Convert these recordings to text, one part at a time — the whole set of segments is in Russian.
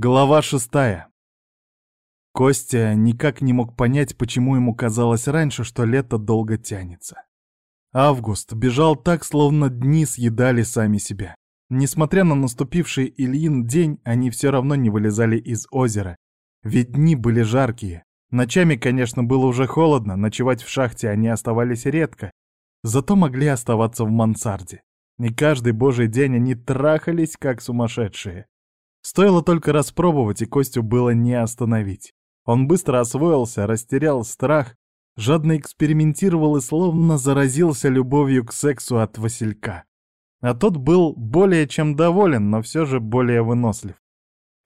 Глава шестая. Костя никак не мог понять, почему ему казалось раньше, что лето долго тянется. Август бежал так, словно дни съедали сами себя. Несмотря на наступивший Ильин день, они все равно не вылезали из озера. Ведь дни были жаркие. Ночами, конечно, было уже холодно, ночевать в шахте они оставались редко, зато могли оставаться в мансарде. И каждый божий день они трахались, как сумасшедшие. Стоило только распробовать, и Костю было не остановить. Он быстро освоился, растерял страх, жадно экспериментировал и словно заразился любовью к сексу от Василька. А тот был более чем доволен, но все же более вынослив.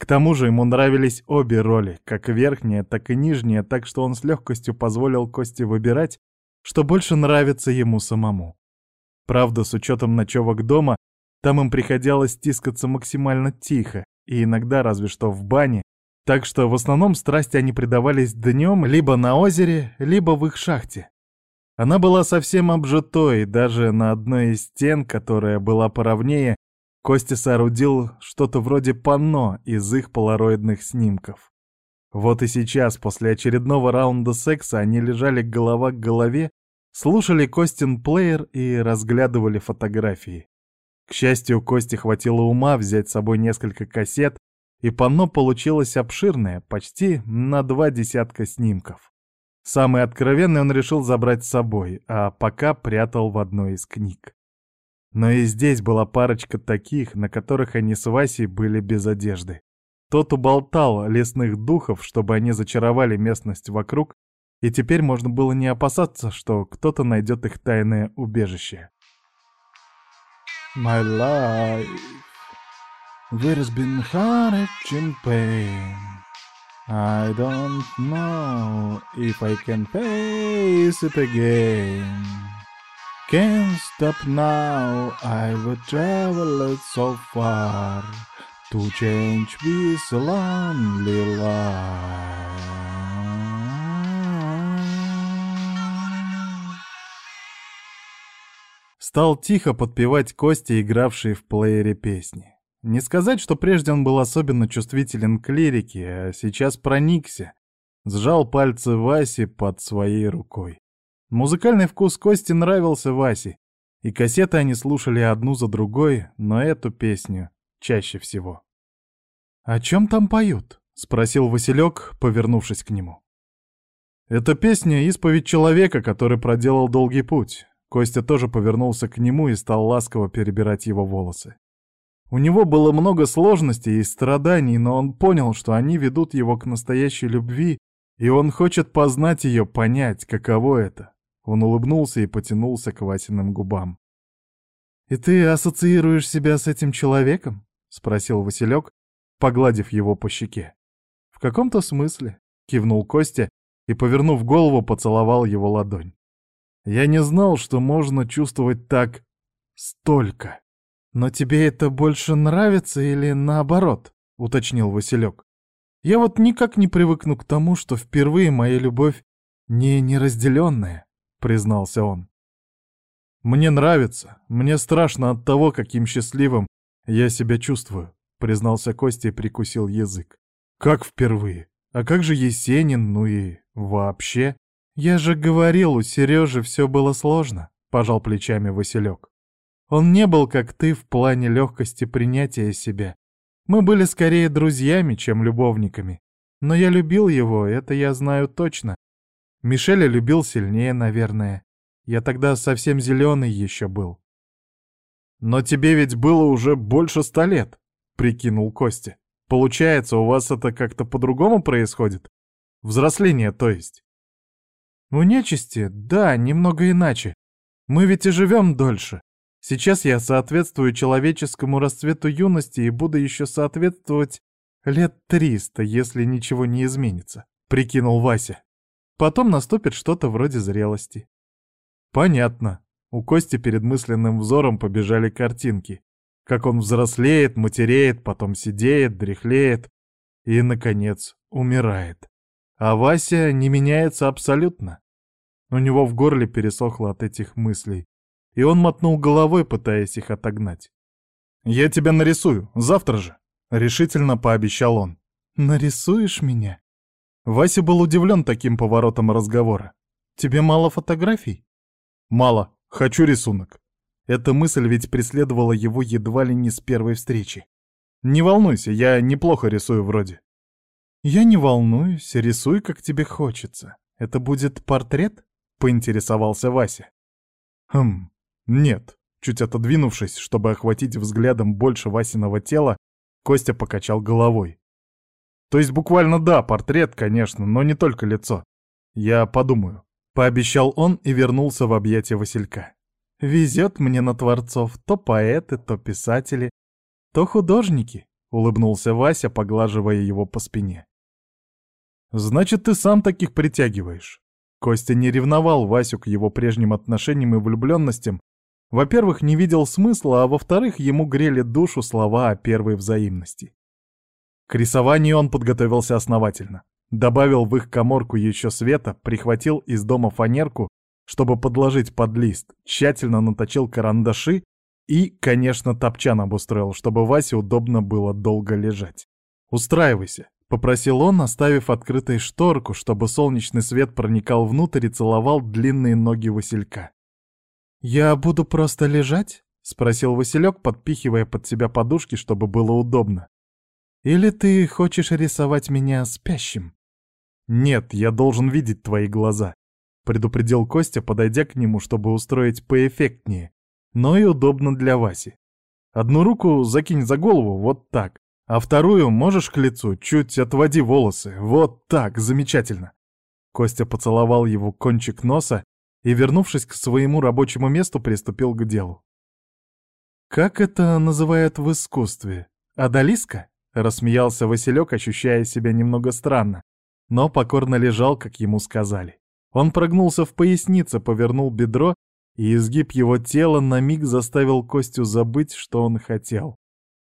К тому же ему нравились обе роли, как верхняя, так и нижняя, так что он с легкостью позволил Косте выбирать, что больше нравится ему самому. Правда, с учетом ночевок дома, там им приходилось тискаться максимально тихо, и иногда разве что в бане, так что в основном страсти они предавались днем либо на озере, либо в их шахте. Она была совсем обжитой, даже на одной из стен, которая была поровнее, Костя соорудил что-то вроде панно из их полароидных снимков. Вот и сейчас, после очередного раунда секса, они лежали голова к голове, слушали Костин плеер и разглядывали фотографии. К счастью, Кости хватило ума взять с собой несколько кассет, и панно получилось обширное, почти на два десятка снимков. Самый откровенный он решил забрать с собой, а пока прятал в одной из книг. Но и здесь была парочка таких, на которых они с Васей были без одежды. Тот уболтал лесных духов, чтобы они зачаровали местность вокруг, и теперь можно было не опасаться, что кто-то найдет их тайное убежище. My life. There's been heartache and pain. I don't know if I can face it again. Can't stop now, I've traveled so far to change this lonely life. Стал тихо подпевать Кости, игравшие в плеере песни. Не сказать, что прежде он был особенно чувствителен к лирике, а сейчас проникся. Сжал пальцы Васи под своей рукой. Музыкальный вкус Кости нравился Васе, и кассеты они слушали одну за другой, но эту песню чаще всего. «О чем там поют?» — спросил Василек, повернувшись к нему. «Это песня — исповедь человека, который проделал долгий путь. Костя тоже повернулся к нему и стал ласково перебирать его волосы. У него было много сложностей и страданий, но он понял, что они ведут его к настоящей любви, и он хочет познать ее, понять, каково это. Он улыбнулся и потянулся к Васиным губам. «И ты ассоциируешь себя с этим человеком?» — спросил Василек, погладив его по щеке. «В каком-то смысле», — кивнул Костя и, повернув голову, поцеловал его ладонь. Я не знал, что можно чувствовать так столько. Но тебе это больше нравится или наоборот? уточнил Василек. Я вот никак не привыкну к тому, что впервые моя любовь не неразделенная, признался он. Мне нравится, мне страшно от того, каким счастливым я себя чувствую, признался Костя и прикусил язык. Как впервые? А как же Есенин, ну и вообще? «Я же говорил, у Сережи все было сложно», — пожал плечами Василек. «Он не был, как ты, в плане легкости принятия себя. Мы были скорее друзьями, чем любовниками. Но я любил его, это я знаю точно. Мишеля любил сильнее, наверное. Я тогда совсем зеленый еще был». «Но тебе ведь было уже больше ста лет», — прикинул Костя. «Получается, у вас это как-то по-другому происходит? Взросление, то есть?» У нечисти, да, немного иначе. Мы ведь и живем дольше. Сейчас я соответствую человеческому расцвету юности и буду еще соответствовать лет триста, если ничего не изменится», — прикинул Вася. «Потом наступит что-то вроде зрелости». «Понятно». У Кости перед мысленным взором побежали картинки. Как он взрослеет, матереет, потом сидеет, дряхлеет и, наконец, умирает. А Вася не меняется абсолютно. У него в горле пересохло от этих мыслей, и он мотнул головой, пытаясь их отогнать. «Я тебя нарисую, завтра же», — решительно пообещал он. Нарисуешь меня?» Вася был удивлен таким поворотом разговора. «Тебе мало фотографий?» «Мало. Хочу рисунок». Эта мысль ведь преследовала его едва ли не с первой встречи. «Не волнуйся, я неплохо рисую вроде». «Я не волнуюсь, рисуй, как тебе хочется. Это будет портрет?» — поинтересовался Вася. «Хм, нет». Чуть отодвинувшись, чтобы охватить взглядом больше Васиного тела, Костя покачал головой. То есть буквально да, портрет, конечно, но не только лицо. Я подумаю. Пообещал он и вернулся в объятия Василька. «Везет мне на творцов, то поэты, то писатели, то художники», — улыбнулся Вася, поглаживая его по спине. «Значит, ты сам таких притягиваешь». Костя не ревновал Васю к его прежним отношениям и влюбленностям. Во-первых, не видел смысла, а во-вторых, ему грели душу слова о первой взаимности. К рисованию он подготовился основательно. Добавил в их коморку еще света, прихватил из дома фанерку, чтобы подложить под лист, тщательно наточил карандаши и, конечно, топчан обустроил, чтобы Васе удобно было долго лежать. «Устраивайся», — попросил он, оставив открытой шторку, чтобы солнечный свет проникал внутрь и целовал длинные ноги Василька. «Я буду просто лежать?» — спросил Василек, подпихивая под себя подушки, чтобы было удобно. «Или ты хочешь рисовать меня спящим?» «Нет, я должен видеть твои глаза», — предупредил Костя, подойдя к нему, чтобы устроить поэффектнее, но и удобно для Васи. «Одну руку закинь за голову, вот так, а вторую можешь к лицу, чуть отводи волосы, вот так, замечательно». Костя поцеловал его кончик носа и, вернувшись к своему рабочему месту, приступил к делу. «Как это называют в искусстве? Адалиска?» — рассмеялся Василек, ощущая себя немного странно, но покорно лежал, как ему сказали. Он прогнулся в пояснице, повернул бедро, и изгиб его тела на миг заставил Костю забыть, что он хотел.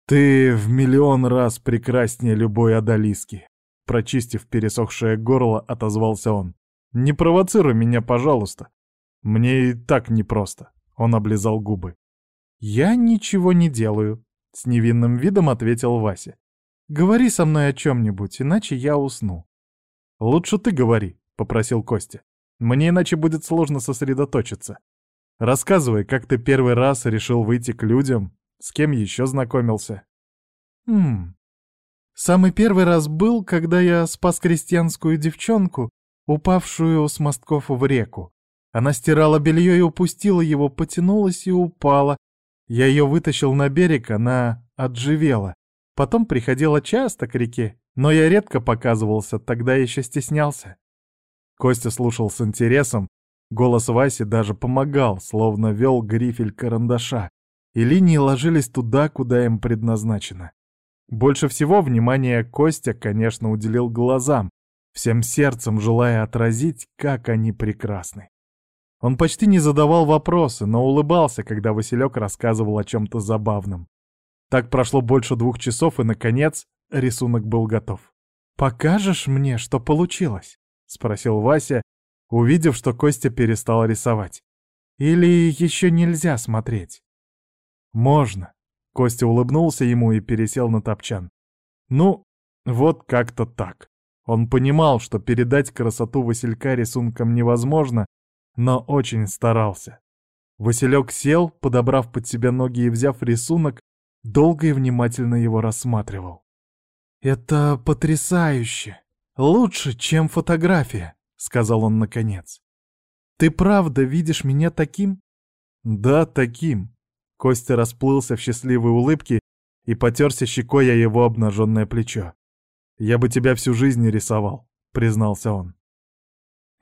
«Ты в миллион раз прекраснее любой Адалиски!» Прочистив пересохшее горло, отозвался он. «Не провоцируй меня, пожалуйста. Мне и так непросто. Он облизал губы. «Я ничего не делаю», — с невинным видом ответил Вася. «Говори со мной о чем-нибудь, иначе я усну». «Лучше ты говори», — попросил Костя. «Мне иначе будет сложно сосредоточиться. Рассказывай, как ты первый раз решил выйти к людям, с кем еще знакомился». «Хм... Самый первый раз был, когда я спас крестьянскую девчонку, упавшую с мостков в реку. Она стирала белье и упустила его, потянулась и упала. Я ее вытащил на берег, она отживела. Потом приходила часто к реке, но я редко показывался, тогда еще стеснялся. Костя слушал с интересом. Голос Васи даже помогал, словно вел грифель карандаша, и линии ложились туда, куда им предназначено. Больше всего внимания Костя, конечно, уделил глазам, всем сердцем желая отразить, как они прекрасны. Он почти не задавал вопросы, но улыбался, когда Василек рассказывал о чем-то забавном. Так прошло больше двух часов, и, наконец, рисунок был готов. «Покажешь мне, что получилось?» — спросил Вася, увидев, что Костя перестал рисовать. «Или еще нельзя смотреть?» «Можно». Костя улыбнулся ему и пересел на топчан. «Ну, вот как-то так». Он понимал, что передать красоту Василька рисунком невозможно, но очень старался. Василек сел, подобрав под себя ноги и взяв рисунок, долго и внимательно его рассматривал. «Это потрясающе! Лучше, чем фотография», — сказал он наконец. «Ты правда видишь меня таким?» «Да, таким». Костя расплылся в счастливой улыбке и потерся щекой о его обнаженное плечо. «Я бы тебя всю жизнь рисовал», — признался он.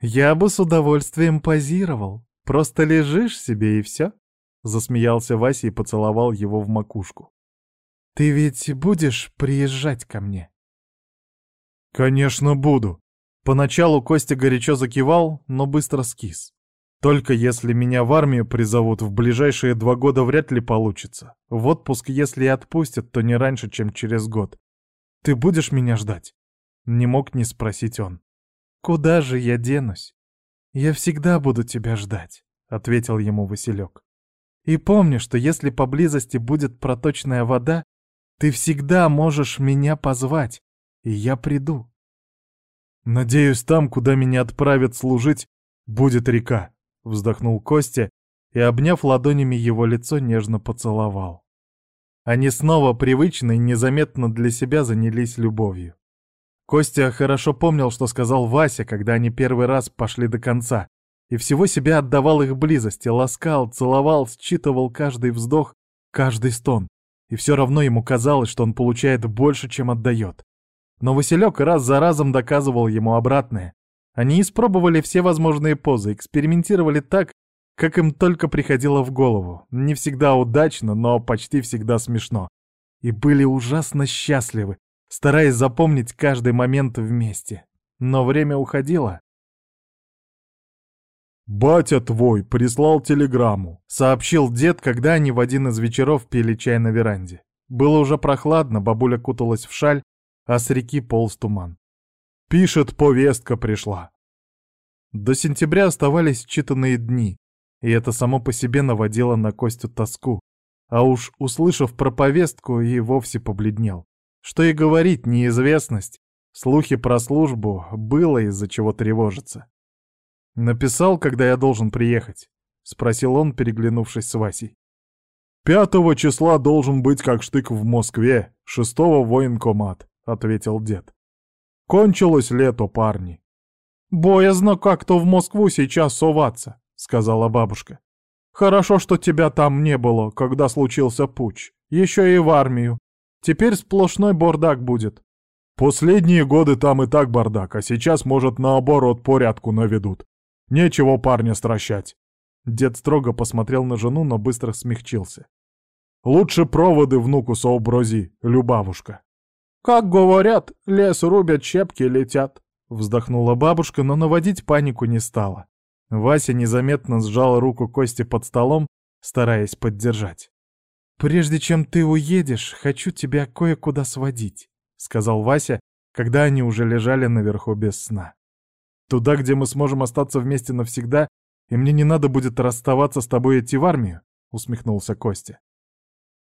«Я бы с удовольствием позировал. Просто лежишь себе и все», — засмеялся Вася и поцеловал его в макушку. «Ты ведь будешь приезжать ко мне?» «Конечно буду». Поначалу Костя горячо закивал, но быстро скис. «Только если меня в армию призовут, в ближайшие два года вряд ли получится. В отпуск, если и отпустят, то не раньше, чем через год. Ты будешь меня ждать?» Не мог не спросить он. «Куда же я денусь? Я всегда буду тебя ждать», — ответил ему Василек. «И помни, что если поблизости будет проточная вода, ты всегда можешь меня позвать, и я приду. Надеюсь, там, куда меня отправят служить, будет река, вздохнул Костя и, обняв ладонями его лицо, нежно поцеловал. Они снова привычно и незаметно для себя занялись любовью. Костя хорошо помнил, что сказал Вася, когда они первый раз пошли до конца, и всего себя отдавал их близости, ласкал, целовал, считывал каждый вздох, каждый стон. И все равно ему казалось, что он получает больше, чем отдает. Но Василек раз за разом доказывал ему обратное. Они испробовали все возможные позы, экспериментировали так, как им только приходило в голову. Не всегда удачно, но почти всегда смешно. И были ужасно счастливы, стараясь запомнить каждый момент вместе. Но время уходило. «Батя твой прислал телеграмму», — сообщил дед, когда они в один из вечеров пили чай на веранде. Было уже прохладно, бабуля куталась в шаль, а с реки полз туман. «Пишет, повестка пришла». До сентября оставались считанные дни, и это само по себе наводило на Костю тоску. А уж, услышав про повестку, и вовсе побледнел. Что и говорить, неизвестность, слухи про службу, было из-за чего тревожиться. «Написал, когда я должен приехать?» — спросил он, переглянувшись с Васей. «Пятого числа должен быть как штык в Москве, шестого военкомат», — ответил дед. «Кончилось лето, парни». «Боязно как-то в Москву сейчас соваться», — сказала бабушка. «Хорошо, что тебя там не было, когда случился путч. Еще и в армию. Теперь сплошной бардак будет». «Последние годы там и так бардак, а сейчас, может, наоборот, порядку наведут. Нечего парня стращать. Дед строго посмотрел на жену, но быстро смягчился. Лучше проводы внуку сообрази, любавушка. Как говорят, лес рубят, щепки летят. Вздохнула бабушка, но наводить панику не стала. Вася незаметно сжал руку Кости под столом, стараясь поддержать. «Прежде чем ты уедешь, хочу тебя кое-куда сводить», — сказал Вася, когда они уже лежали наверху без сна. Туда, где мы сможем остаться вместе навсегда, и мне не надо будет расставаться с тобой идти в армию?» — усмехнулся Костя.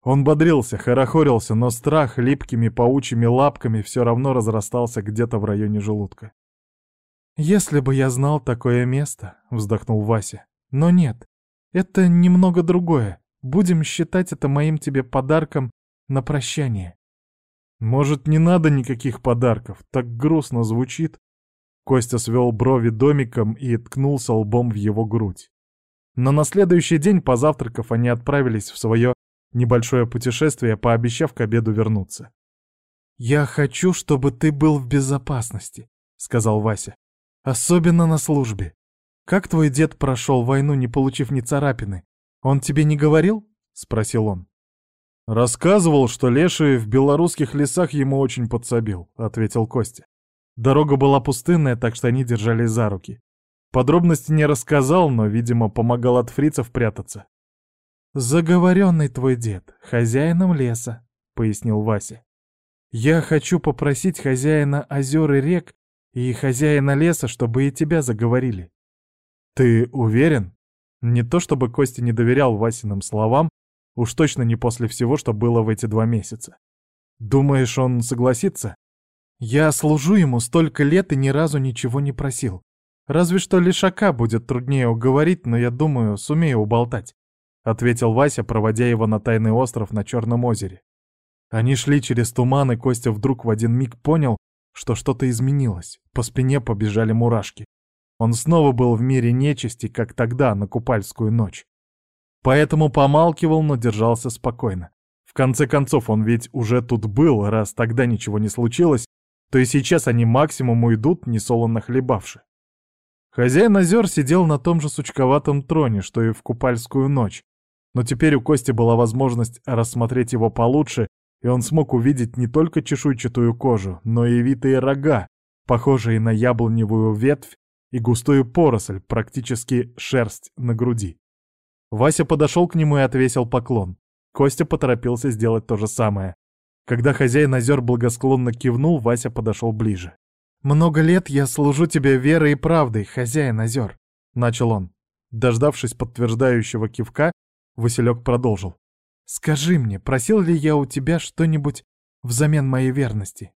Он бодрился, хорохорился, но страх липкими паучьими лапками все равно разрастался где-то в районе желудка. «Если бы я знал такое место», — вздохнул Вася. «Но нет, это немного другое. Будем считать это моим тебе подарком на прощание». «Может, не надо никаких подарков? Так грустно звучит», Костя свел брови домиком и ткнулся лбом в его грудь. Но на следующий день, позавтракав, они отправились в свое небольшое путешествие, пообещав к обеду вернуться. «Я хочу, чтобы ты был в безопасности», — сказал Вася. «Особенно на службе. Как твой дед прошел войну, не получив ни царапины? Он тебе не говорил?» — спросил он. «Рассказывал, что леший в белорусских лесах ему очень подсобил», — ответил Костя. Дорога была пустынная, так что они держались за руки. Подробности не рассказал, но, видимо, помогал от фрицев прятаться. «Заговоренный твой дед, хозяином леса», — пояснил Вася. «Я хочу попросить хозяина озер и рек и хозяина леса, чтобы и тебя заговорили». «Ты уверен?» Не то чтобы Костя не доверял Васиным словам, уж точно не после всего, что было в эти два месяца. «Думаешь, он согласится?» Я служу ему столько лет и ни разу ничего не просил. Разве что лишака будет труднее уговорить, но я думаю, сумею уболтать», — ответил Вася, проводя его на тайный остров на Черном озере. Они шли через туман, и Костя вдруг в один миг понял, что что-то изменилось. По спине побежали мурашки. Он снова был в мире нечисти, как тогда, на Купальскую ночь. Поэтому помалкивал, но держался спокойно. В конце концов, он ведь уже тут был, раз тогда ничего не случилось, то и сейчас они максимум уйдут, несолоно хлебавши. Хозяин озер сидел на том же сучковатом троне, что и в купальскую ночь, но теперь у Кости была возможность рассмотреть его получше, и он смог увидеть не только чешуйчатую кожу, но и витые рога, похожие на яблоневую ветвь и густую поросль, практически шерсть на груди. Вася подошел к нему и отвесил поклон. Костя поторопился сделать то же самое. Когда хозяин озер благосклонно кивнул, Вася подошел ближе. «Много лет я служу тебе верой и правдой, хозяин озер», — начал он. Дождавшись подтверждающего кивка, Василек продолжил. «Скажи мне, просил ли я у тебя что-нибудь взамен моей верности?»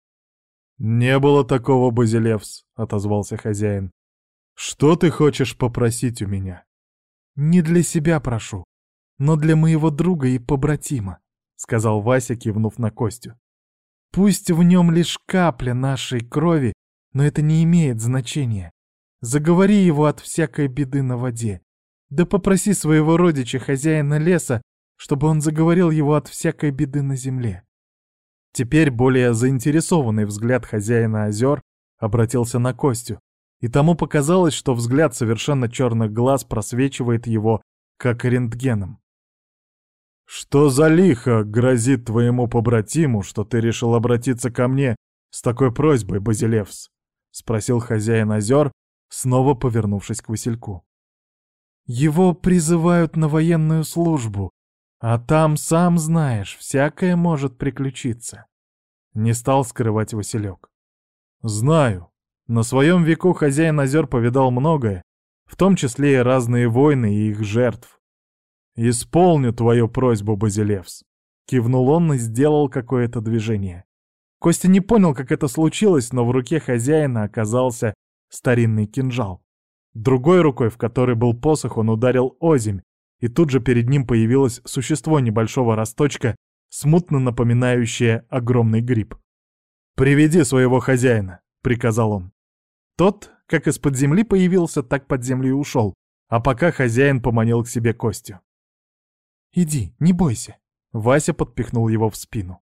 «Не было такого, Базилевс», — отозвался хозяин. «Что ты хочешь попросить у меня?» «Не для себя прошу, но для моего друга и побратима», — сказал Вася, кивнув на Костю. «Пусть в нем лишь капля нашей крови, но это не имеет значения. Заговори его от всякой беды на воде. Да попроси своего родича, хозяина леса, чтобы он заговорил его от всякой беды на земле. Теперь более заинтересованный взгляд хозяина озер обратился на Костю, и тому показалось, что взгляд совершенно черных глаз просвечивает его, как рентгеном. «Что за лихо грозит твоему побратиму, что ты решил обратиться ко мне с такой просьбой, Базилевс?» — спросил хозяин озер, снова повернувшись к Васильку. «Его призывают на военную службу, а там, сам знаешь, всякое может приключиться. Не стал скрывать Василек. Знаю. На своем веку хозяин озер повидал многое, в том числе и разные войны и их жертв. «Исполню твою просьбу, Базилевс», — кивнул он и сделал какое-то движение. Костя не понял, как это случилось, но в руке хозяина оказался старинный кинжал. Другой рукой, в которой был посох, он ударил озимь, и тут же перед ним появилось существо небольшого росточка, смутно напоминающее огромный гриб. «Приведи своего хозяина», — приказал он. Тот, как из-под земли появился, так под землю и ушел, а пока хозяин поманил к себе Костю. «Иди, не бойся», — Вася подпихнул его в спину.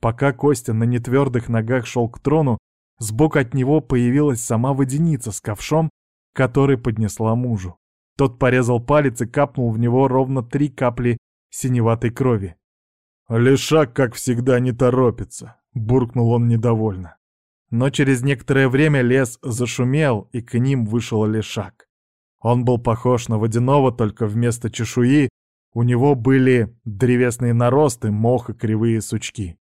Пока Костя на нетвердых ногах шел к трону, сбоку от него появилась сама водяница с ковшом, который поднесла мужу. Тот порезал палец и капнул в него ровно три капли синеватой крови. «Лешак, как всегда, не торопится», — буркнул он недовольно. Но через некоторое время лес зашумел, и к ним вышел лешак. Он был похож на водяного, только вместо чешуи у него были древесные наросты, мох и кривые сучки.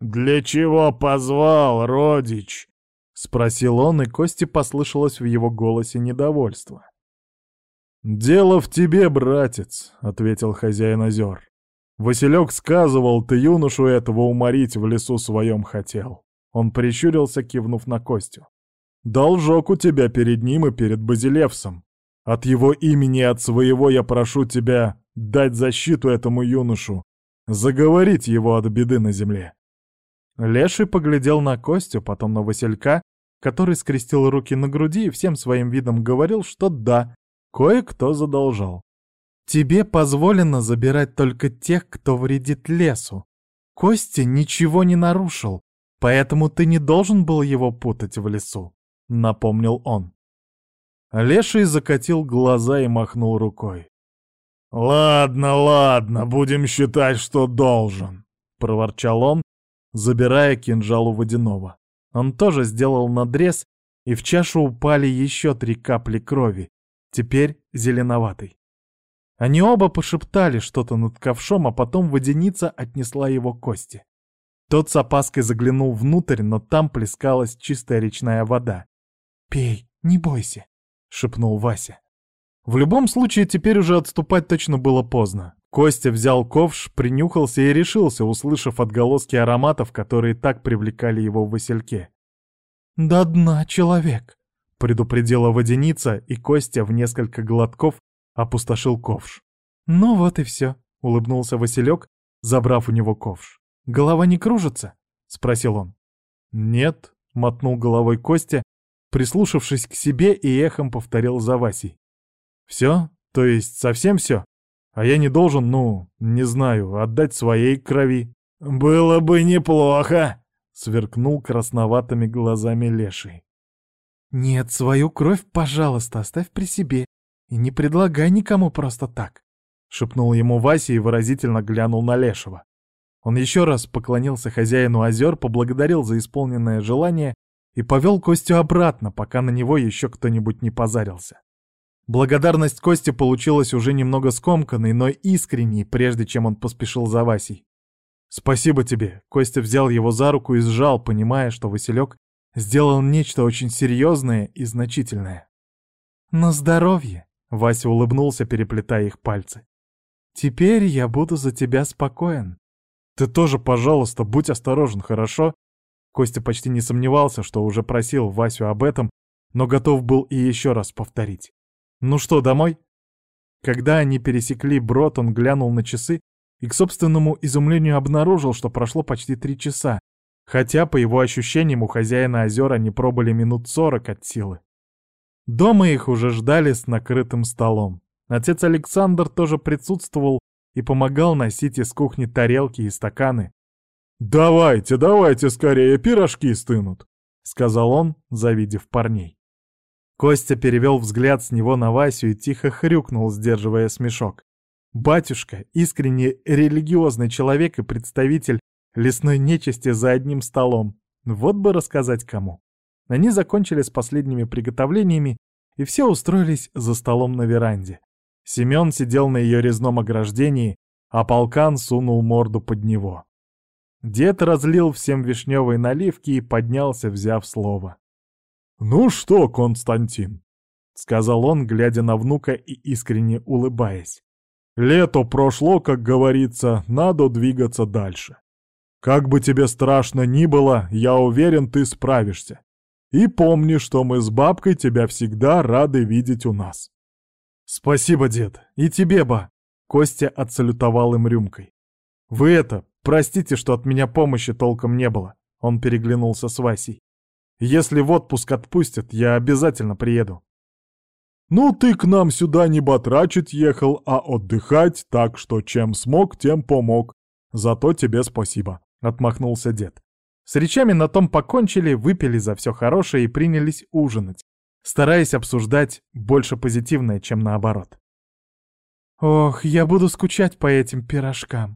«Для чего позвал, родич?» — спросил он, и Кости послышалось в его голосе недовольство. «Дело в тебе, братец», — ответил хозяин озер. «Василек сказывал, ты юношу этого уморить в лесу своем хотел». Он прищурился, кивнув на Костю. «Должок у тебя перед ним и перед Базилевсом. От его имени и от своего я прошу тебя дать защиту этому юношу, заговорить его от беды на земле». Леший поглядел на Костю, потом на Василька, который скрестил руки на груди и всем своим видом говорил, что да, Кое-кто задолжал. Тебе позволено забирать только тех, кто вредит лесу. Костя ничего не нарушил, поэтому ты не должен был его путать в лесу, — напомнил он. Леший закатил глаза и махнул рукой. «Ладно, ладно, будем считать, что должен», — проворчал он, забирая кинжал у водяного. Он тоже сделал надрез, и в чашу упали еще три капли крови, теперь зеленоватый. Они оба пошептали что-то над ковшом, а потом водяница отнесла его кости. Тот с опаской заглянул внутрь, но там плескалась чистая речная вода. «Пей, не бойся», — шепнул Вася. В любом случае, теперь уже отступать точно было поздно. Костя взял ковш, принюхался и решился, услышав отголоски ароматов, которые так привлекали его в васильке. «До дна, человек!» предупредила водяница, и Костя в несколько глотков опустошил ковш. «Ну вот и все», — улыбнулся Василек, забрав у него ковш. «Голова не кружится?» — спросил он. «Нет», — мотнул головой Костя, прислушавшись к себе и эхом повторил за Васей. «Все? То есть совсем все? А я не должен, ну, не знаю, отдать своей крови?» «Было бы неплохо!» — сверкнул красноватыми глазами леший. «Нет, свою кровь, пожалуйста, оставь при себе и не предлагай никому просто так», — шепнул ему Вася и выразительно глянул на Лешего. Он еще раз поклонился хозяину озер, поблагодарил за исполненное желание и повел Костю обратно, пока на него еще кто-нибудь не позарился. Благодарность Кости получилась уже немного скомканной, но искренней, прежде чем он поспешил за Васей. «Спасибо тебе!» — Костя взял его за руку и сжал, понимая, что Василек сделал нечто очень серьезное и значительное. «На здоровье!» — Вася улыбнулся, переплетая их пальцы. «Теперь я буду за тебя спокоен. Ты тоже, пожалуйста, будь осторожен, хорошо? Костя почти не сомневался, что уже просил Васю об этом, но готов был и еще раз повторить. «Ну что, домой?» Когда они пересекли брод, он глянул на часы и к собственному изумлению обнаружил, что прошло почти три часа, хотя, по его ощущениям, у хозяина озер они пробыли минут сорок от силы. Дома их уже ждали с накрытым столом. Отец Александр тоже присутствовал и помогал носить из кухни тарелки и стаканы. «Давайте, давайте скорее, пирожки стынут», — сказал он, завидев парней. Костя перевел взгляд с него на Васю и тихо хрюкнул, сдерживая смешок. Батюшка, искренне религиозный человек и представитель лесной нечисти за одним столом. Вот бы рассказать кому. Они закончили с последними приготовлениями, и все устроились за столом на веранде. Семен сидел на ее резном ограждении, а полкан сунул морду под него. Дед разлил всем вишневые наливки и поднялся, взяв слово. «Ну что, Константин?» — сказал он, глядя на внука и искренне улыбаясь. «Лето прошло, как говорится, надо двигаться дальше. Как бы тебе страшно ни было, я уверен, ты справишься. И помни, что мы с бабкой тебя всегда рады видеть у нас. Спасибо, дед. И тебе, ба. Костя отсалютовал им рюмкой. Вы это, простите, что от меня помощи толком не было. Он переглянулся с Васей. Если в отпуск отпустят, я обязательно приеду. Ну, ты к нам сюда не батрачить ехал, а отдыхать, так что чем смог, тем помог. Зато тебе спасибо, — отмахнулся дед. С речами на том покончили, выпили за все хорошее и принялись ужинать, стараясь обсуждать больше позитивное, чем наоборот. «Ох, я буду скучать по этим пирожкам!»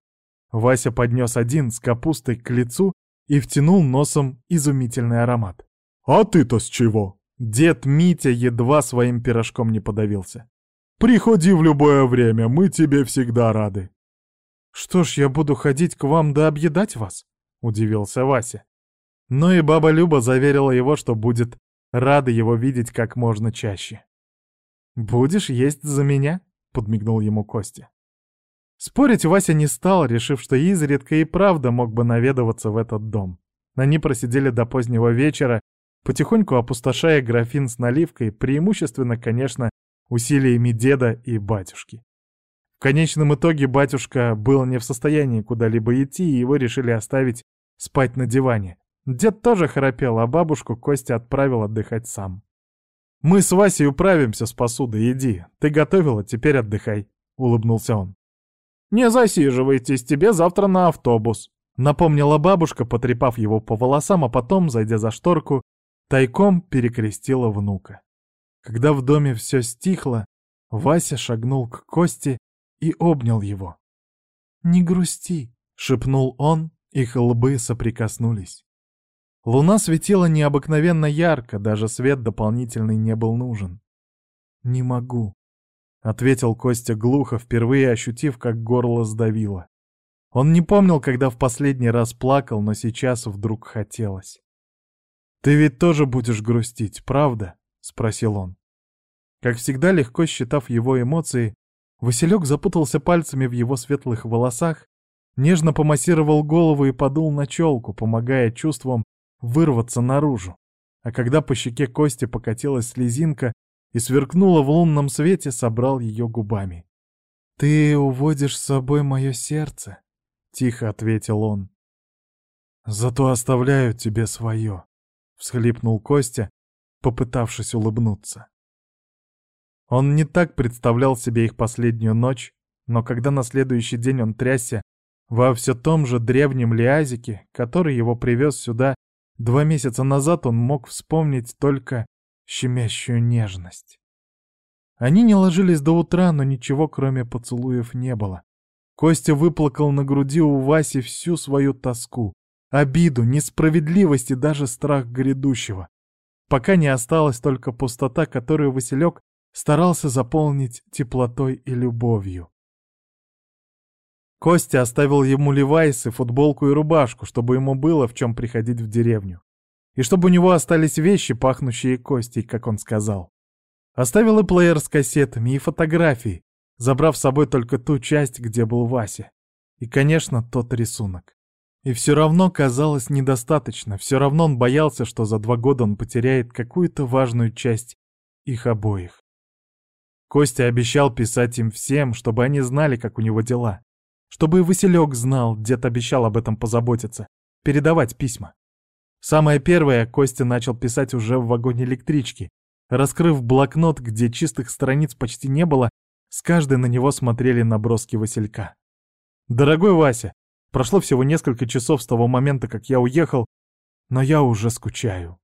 Вася поднес один с капустой к лицу и втянул носом изумительный аромат. «А ты-то с чего?» Дед Митя едва своим пирожком не подавился. «Приходи в любое время, мы тебе всегда рады». «Что ж, я буду ходить к вам да объедать вас?» — удивился Вася. Но и баба Люба заверила его, что будет рада его видеть как можно чаще. «Будешь есть за меня?» — подмигнул ему Костя. Спорить Вася не стал, решив, что изредка и правда мог бы наведываться в этот дом. Они просидели до позднего вечера, потихоньку опустошая графин с наливкой, преимущественно, конечно, усилиями деда и батюшки. В конечном итоге батюшка был не в состоянии куда-либо идти, и его решили оставить спать на диване. Дед тоже храпел, а бабушку Костя отправил отдыхать сам. «Мы с Васей управимся с посудой, иди. Ты готовила, теперь отдыхай», — улыбнулся он. «Не засиживайтесь, тебе завтра на автобус», — напомнила бабушка, потрепав его по волосам, а потом, зайдя за шторку, тайком перекрестила внука. Когда в доме все стихло, Вася шагнул к Косте и обнял его. «Не грусти», — шепнул он, их лбы соприкоснулись. Луна светила необыкновенно ярко, даже свет дополнительный не был нужен. «Не могу», — ответил Костя глухо, впервые ощутив, как горло сдавило. Он не помнил, когда в последний раз плакал, но сейчас вдруг хотелось. «Ты ведь тоже будешь грустить, правда?» — спросил он. Как всегда, легко считав его эмоции, Василек запутался пальцами в его светлых волосах, нежно помассировал голову и подул на челку, помогая чувствам вырваться наружу. А когда по щеке Кости покатилась слезинка и сверкнула в лунном свете, собрал ее губами. «Ты уводишь с собой мое сердце», — тихо ответил он. «Зато оставляю тебе свое», — всхлипнул Костя, попытавшись улыбнуться. Он не так представлял себе их последнюю ночь, но когда на следующий день он трясся во все том же древнем лиазике, который его привез сюда два месяца назад, он мог вспомнить только щемящую нежность. Они не ложились до утра, но ничего кроме поцелуев не было. Костя выплакал на груди у Васи всю свою тоску, обиду, несправедливость и даже страх грядущего. Пока не осталась только пустота, которую Василек старался заполнить теплотой и любовью. Костя оставил ему левайсы, футболку и рубашку, чтобы ему было в чем приходить в деревню. И чтобы у него остались вещи, пахнущие Костей, как он сказал. Оставил и плеер с кассетами, и фотографии, забрав с собой только ту часть, где был Вася. И, конечно, тот рисунок. И все равно казалось недостаточно, все равно он боялся, что за два года он потеряет какую-то важную часть их обоих. Костя обещал писать им всем, чтобы они знали, как у него дела. Чтобы и Василек знал, дед обещал об этом позаботиться, передавать письма. Самое первое Костя начал писать уже в вагоне электрички. Раскрыв блокнот, где чистых страниц почти не было, с каждой на него смотрели наброски Василька. «Дорогой Вася, прошло всего несколько часов с того момента, как я уехал, но я уже скучаю.